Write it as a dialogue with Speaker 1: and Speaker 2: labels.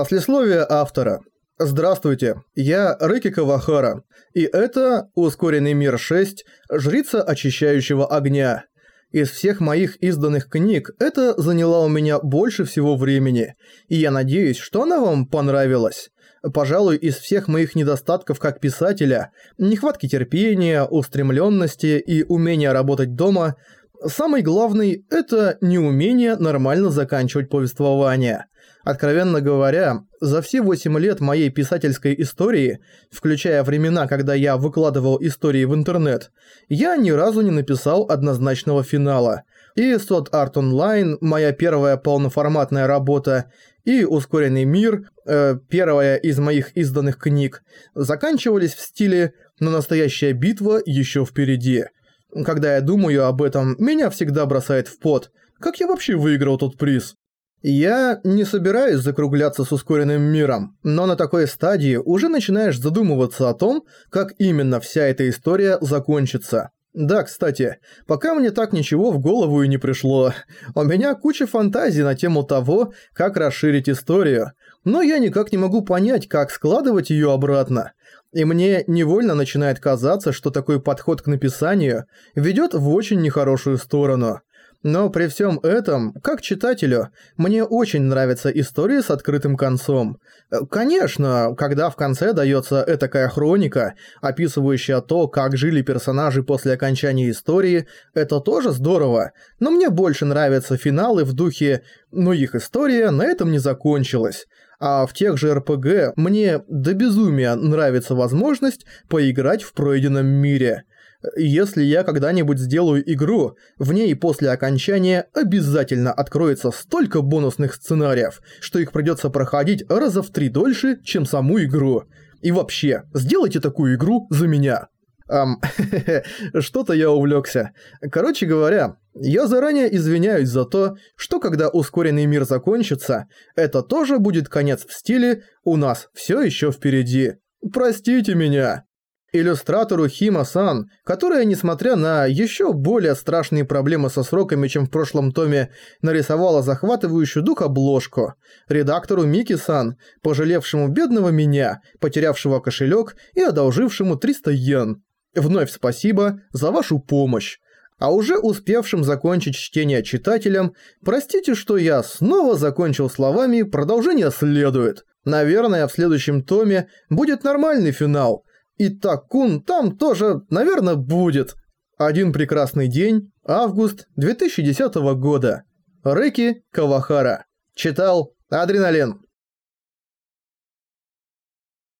Speaker 1: Послесловие автора. Здравствуйте, я Рэки Кавахара, и это «Ускоренный мир 6. Жрица очищающего огня». Из всех моих изданных книг это заняло у меня больше всего времени, и я надеюсь, что она вам понравилась. Пожалуй, из всех моих недостатков как писателя, нехватки терпения, устремленности и умения работать дома, самый главный – это неумение нормально заканчивать повествование – Откровенно говоря, за все 8 лет моей писательской истории, включая времена, когда я выкладывал истории в интернет, я ни разу не написал однозначного финала. И Sword Art Online, моя первая полноформатная работа, и Ускоренный мир, э, первая из моих изданных книг, заканчивались в стиле «но настоящая битва еще впереди». Когда я думаю об этом, меня всегда бросает в пот. Как я вообще выиграл тот приз? Я не собираюсь закругляться с ускоренным миром, но на такой стадии уже начинаешь задумываться о том, как именно вся эта история закончится. Да, кстати, пока мне так ничего в голову и не пришло. У меня куча фантазий на тему того, как расширить историю, но я никак не могу понять, как складывать её обратно. И мне невольно начинает казаться, что такой подход к написанию ведёт в очень нехорошую сторону. Но при всем этом, как читателю, мне очень нравятся истории с открытым концом. Конечно, когда в конце дается этакая хроника, описывающая то, как жили персонажи после окончания истории, это тоже здорово, но мне больше нравятся финалы в духе «ну их история на этом не закончилась». А в тех же РПГ мне до безумия нравится возможность поиграть в пройденном мире – если я когда-нибудь сделаю игру, в ней после окончания обязательно откроется столько бонусных сценариев, что их придется проходить раза в три дольше, чем саму игру. И вообще, сделайте такую игру за меня. Ам, что-то я увлекся. Короче говоря, я заранее извиняюсь за то, что когда ускоренный мир закончится, это тоже будет конец в стиле «у нас все еще впереди». Простите меня. Иллюстратору Хима-сан, которая, несмотря на еще более страшные проблемы со сроками, чем в прошлом томе, нарисовала захватывающую дух обложку. Редактору Мики-сан, пожалевшему бедного меня, потерявшего кошелек и одолжившему 300 йен. Вновь спасибо за вашу помощь. А уже успевшим закончить чтение читателям, простите, что я снова закончил словами «продолжение следует». Наверное, в следующем томе будет нормальный финал – и Такун там тоже, наверное, будет. Один прекрасный день, август 2010 года. Рэки Кавахара. Читал Адреналин.